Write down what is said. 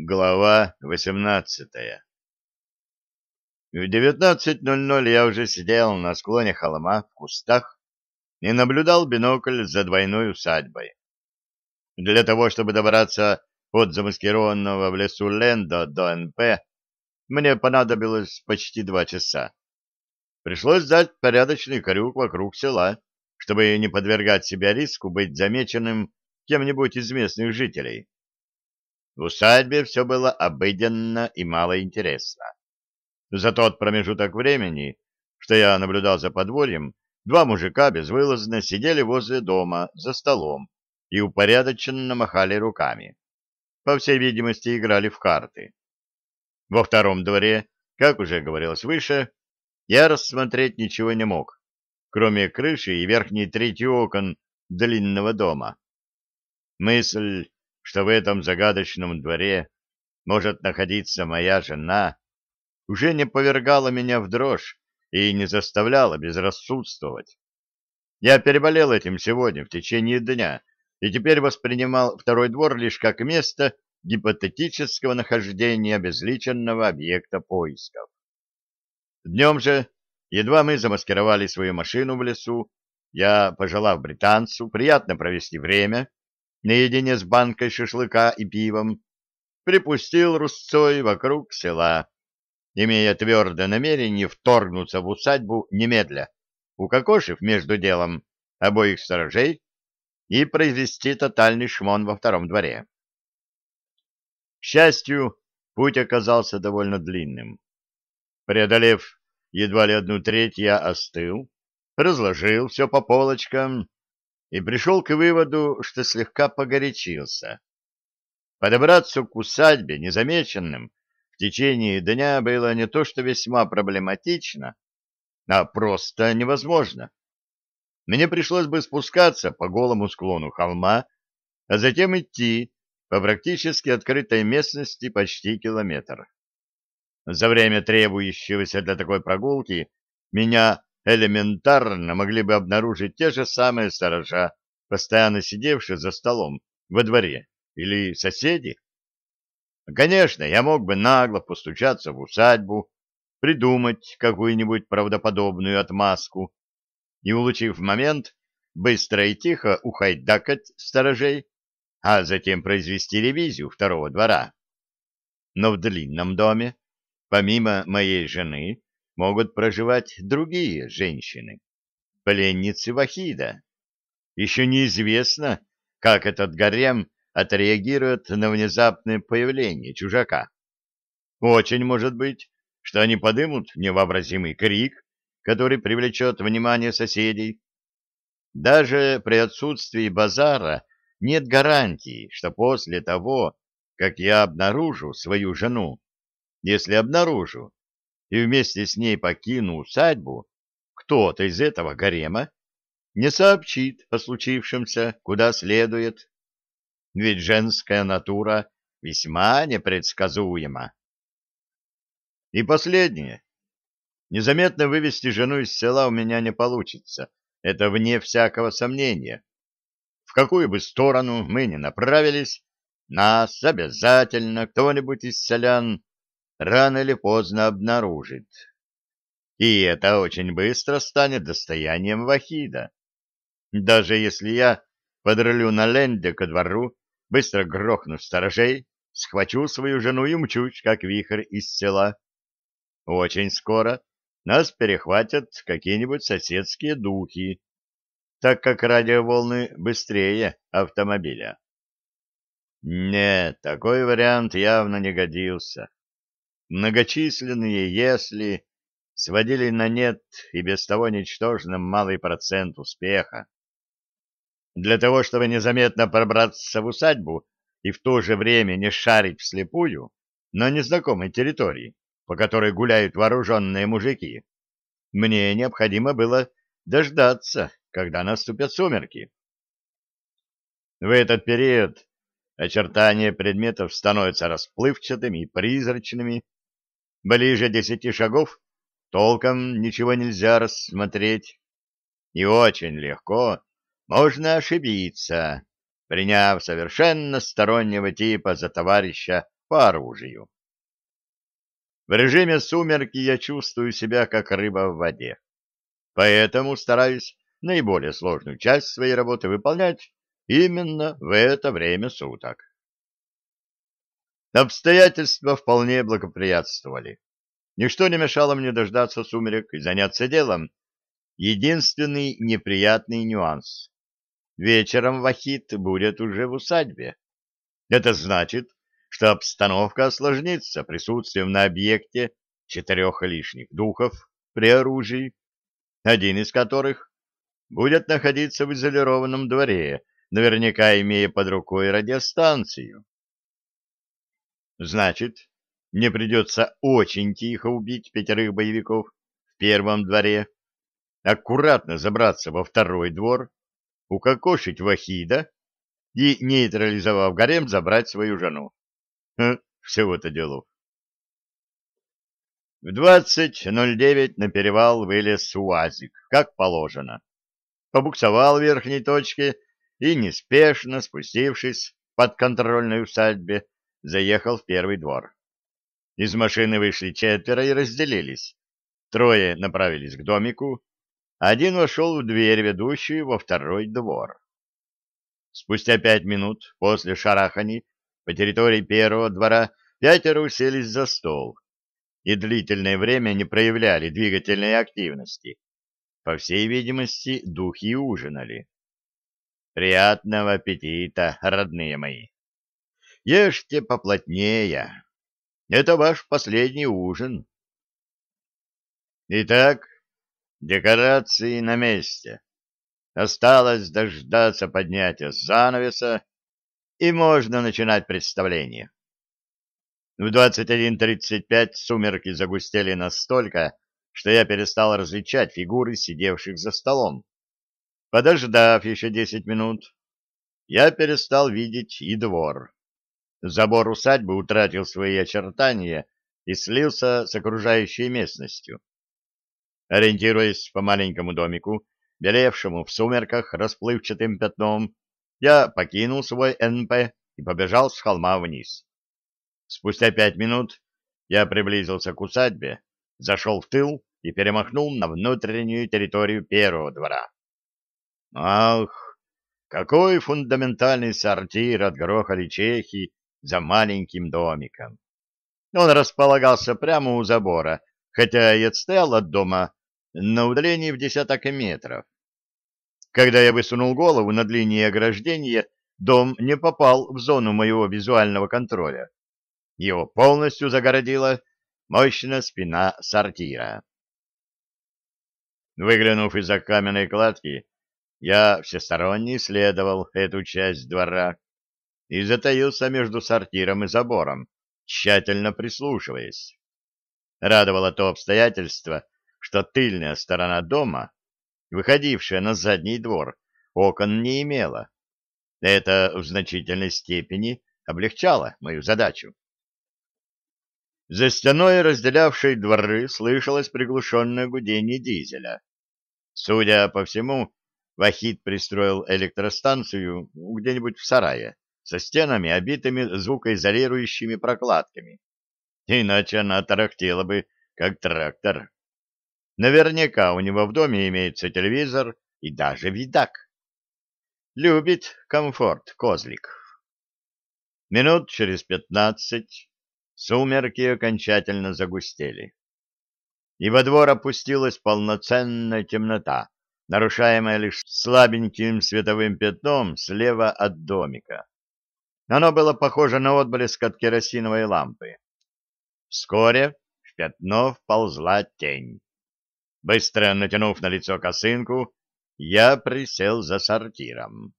Глава восемнадцатая В девятнадцать ноль ноль я уже сидел на склоне холма в кустах и наблюдал бинокль за двойной усадьбой. Для того, чтобы добраться от замаскированного в лесу Ленда до НП, мне понадобилось почти два часа. Пришлось дать порядочный крюк вокруг села, чтобы не подвергать себя риску быть замеченным кем-нибудь из местных жителей. В усадьбе все было обыденно и мало интересно. За тот промежуток времени, что я наблюдал за подворьем, два мужика безвылазно сидели возле дома за столом и упорядоченно махали руками. По всей видимости, играли в карты. Во втором дворе, как уже говорилось выше, я рассмотреть ничего не мог, кроме крыши и верхней трети окон длинного дома. Мысль что в этом загадочном дворе может находиться моя жена, уже не повергала меня в дрожь и не заставляла безрассудствовать. Я переболел этим сегодня в течение дня и теперь воспринимал второй двор лишь как место гипотетического нахождения обезличенного объекта поисков. Днем же, едва мы замаскировали свою машину в лесу, я, пожелав британцу приятно провести время, наедине с банкой шашлыка и пивом, припустил русцой вокруг села, имея твердое намерение вторгнуться в усадьбу немедля, укокошив между делом обоих сторожей и произвести тотальный шмон во втором дворе. К счастью, путь оказался довольно длинным. Преодолев едва ли одну треть, я остыл, разложил все по полочкам и пришел к выводу, что слегка погорячился. Подобраться к усадьбе незамеченным в течение дня было не то что весьма проблематично, а просто невозможно. Мне пришлось бы спускаться по голому склону холма, а затем идти по практически открытой местности почти километр. За время требующегося для такой прогулки меня элементарно могли бы обнаружить те же самые сторожа, постоянно сидевшие за столом во дворе, или соседи. Конечно, я мог бы нагло постучаться в усадьбу, придумать какую-нибудь правдоподобную отмазку и, улучив момент, быстро и тихо ухайдакать сторожей, а затем произвести ревизию второго двора. Но в длинном доме, помимо моей жены, могут проживать другие женщины, пленницы Вахида. Еще неизвестно, как этот гарем отреагирует на внезапное появление чужака. Очень может быть, что они подымут невообразимый крик, который привлечет внимание соседей. Даже при отсутствии базара нет гарантии, что после того, как я обнаружу свою жену, если обнаружу, и вместе с ней покину усадьбу, кто-то из этого гарема не сообщит о случившемся куда следует. Ведь женская натура весьма непредсказуема. И последнее. Незаметно вывести жену из села у меня не получится. Это вне всякого сомнения. В какую бы сторону мы ни направились, нас обязательно кто-нибудь из селян рано или поздно обнаружит. И это очень быстро станет достоянием Вахида. Даже если я подрулю на ленде ко двору, быстро грохну сторожей, схвачу свою жену и мчусь, как вихрь из села. Очень скоро нас перехватят какие-нибудь соседские духи, так как радиоволны быстрее автомобиля. Нет, такой вариант явно не годился. Многочисленные «если» сводили на нет и без того ничтожно малый процент успеха. Для того, чтобы незаметно пробраться в усадьбу и в то же время не шарить вслепую на незнакомой территории, по которой гуляют вооруженные мужики, мне необходимо было дождаться, когда наступят сумерки. В этот период очертания предметов становятся расплывчатыми и призрачными, Ближе десяти шагов толком ничего нельзя рассмотреть. И очень легко можно ошибиться, приняв совершенно стороннего типа за товарища по оружию. В режиме сумерки я чувствую себя как рыба в воде. Поэтому стараюсь наиболее сложную часть своей работы выполнять именно в это время суток. Обстоятельства вполне благоприятствовали. Ничто не мешало мне дождаться сумерек и заняться делом. Единственный неприятный нюанс. Вечером Вахит будет уже в усадьбе. Это значит, что обстановка осложнится присутствием на объекте четырех лишних духов при оружии, один из которых будет находиться в изолированном дворе, наверняка имея под рукой радиостанцию. Значит, мне придется очень тихо убить пятерых боевиков в первом дворе, аккуратно забраться во второй двор, укокошить Вахида и, нейтрализовав гарем, забрать свою жену. Всего-то делов. В 20.09 на перевал вылез УАЗик, как положено. Побуксовал в верхней точке и, неспешно спустившись под контрольной усадьбе, заехал в первый двор. Из машины вышли четверо и разделились. Трое направились к домику, один вошел в дверь, ведущую во второй двор. Спустя пять минут после шарахани по территории первого двора пятеро уселись за стол и длительное время не проявляли двигательной активности. По всей видимости, духи ужинали. Приятного аппетита, родные мои! Ешьте поплотнее. Это ваш последний ужин. Итак, декорации на месте. Осталось дождаться поднятия занавеса и можно начинать представление. В 21.35 сумерки загустели настолько, что я перестал различать фигуры сидевших за столом. Подождав еще десять минут, я перестал видеть и двор. Забор усадьбы утратил свои очертания и слился с окружающей местностью. Ориентируясь по маленькому домику, белевшему в сумерках расплывчатым пятном, я покинул свой НП и побежал с холма вниз. Спустя пять минут я приблизился к усадьбе, зашел в тыл и перемахнул на внутреннюю территорию первого двора. Ах, какой фундаментальный сортир отгрохали чехи за маленьким домиком! Он располагался прямо у забора, хотя и отстоял от дома на удалении в десяток метров. Когда я высунул голову над линией ограждения, дом не попал в зону моего визуального контроля. Его полностью загородила мощная спина сортира. Выглянув из-за каменной кладки, я всесторонне исследовал эту часть двора и затаился между сортиром и забором, тщательно прислушиваясь. Радовало то обстоятельство, что тыльная сторона дома выходившая на задний двор, окон не имела. Это в значительной степени облегчало мою задачу. За стеной, разделявшей дворы, слышалось приглушенное гудение дизеля. Судя по всему, Вахид пристроил электростанцию где-нибудь в сарае со стенами, обитыми звукоизолирующими прокладками. Иначе она тарахтела бы, как трактор. Наверняка у него в доме имеется телевизор и даже видак. Любит комфорт козлик. Минут через пятнадцать сумерки окончательно загустели. И во двор опустилась полноценная темнота, нарушаемая лишь слабеньким световым пятном слева от домика. Оно было похоже на отблеск от керосиновой лампы. Вскоре в пятно вползла тень. Быстро натянув на лицо косынку, я присел за сортиром.